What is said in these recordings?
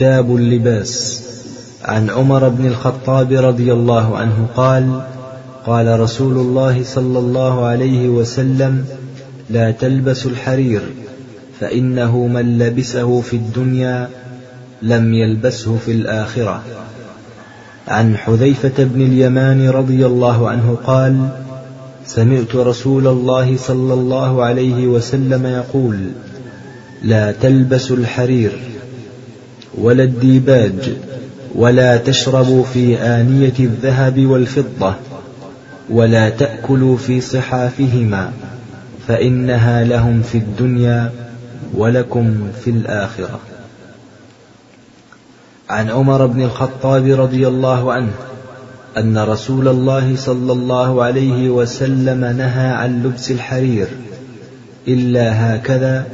كتاب اللباس. عن عمر بن الخطاب رضي الله عنه قال قال رسول الله صلى الله عليه وسلم لا تلبسوا الحرير فإنه من لبسه في الدنيا لم يلبسه في الآخرة. عن حذيفة بن اليمان رضي الله عنه قال سمعت رسول الله صلى الله عليه وسلم يقول لا تلبسوا الحرير ولا الديباج ولا تشربوا في آنية الذهب والفضة ولا تأكلوا في صحافهما فإنها لهم في الدنيا ولكم في الآخرة. عن عمر بن الخطاب رضي الله عنه أن رسول الله صلى الله عليه وسلم نهى عن لبس الحرير إلا هكذا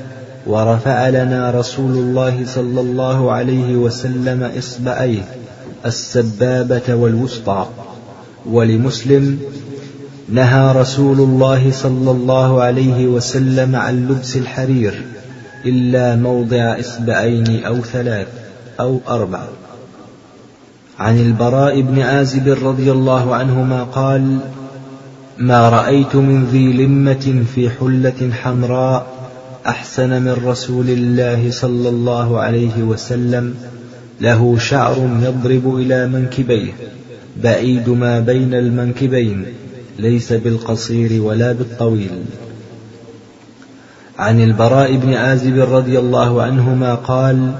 ورفع لنا رسول الله صلى الله عليه وسلم إصبعيه السبابة والوسطى. ولمسلم نهى رسول الله صلى الله عليه وسلم عن لبس الحرير إلا موضع إصبعين أو ثلاث أو أربع. عن البراء بن عازب رضي الله عنهما قال ما رأيت من ذي لمة في حلة حمراء أحسن من رسول الله صلى الله عليه وسلم له شعر يضرب إلى منكبيه بعيد ما بين المنكبين ليس بالقصير ولا بالطويل. عن البراء بن عازب رضي الله عنهما قال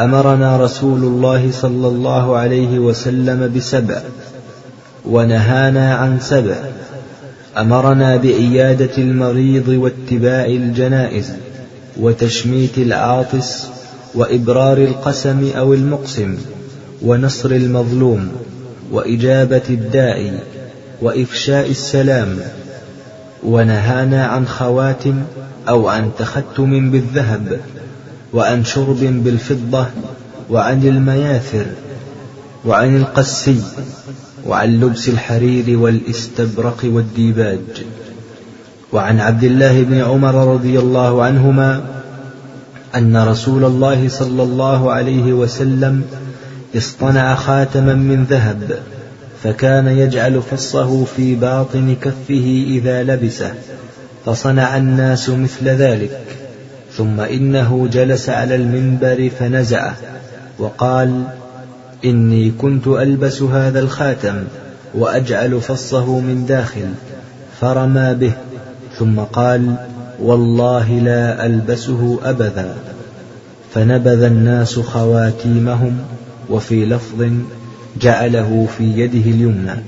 أمرنا رسول الله صلى الله عليه وسلم بسبع ونهانا عن سبع أمرنا بعياده المريض واتباع الجنائز وتشميت العاطس وإبرار القسم أو المقسم ونصر المظلوم وإجابة الداعي وإفشاء السلام ونهانا عن خواتم أو عن تختم بالذهب وعن شرب بالفضة وعن المياثر وعن القسي وعن لبس الحرير والاستبرق والديباج وعن عبد الله بن عمر رضي الله عنهما أن رسول الله صلى الله عليه وسلم اصطنع خاتما من ذهب فكان يجعل فصه في باطن كفه إذا لبسه فصنع الناس مثل ذلك ثم إنه جلس على المنبر فنزعه وقال إني كنت ألبس هذا الخاتم وأجعل فصه من داخل. فرمى به ثم قال والله لا ألبسه أبدا. فنبذ الناس خواتيمهم وفي لفظ جعله في يده اليمنى.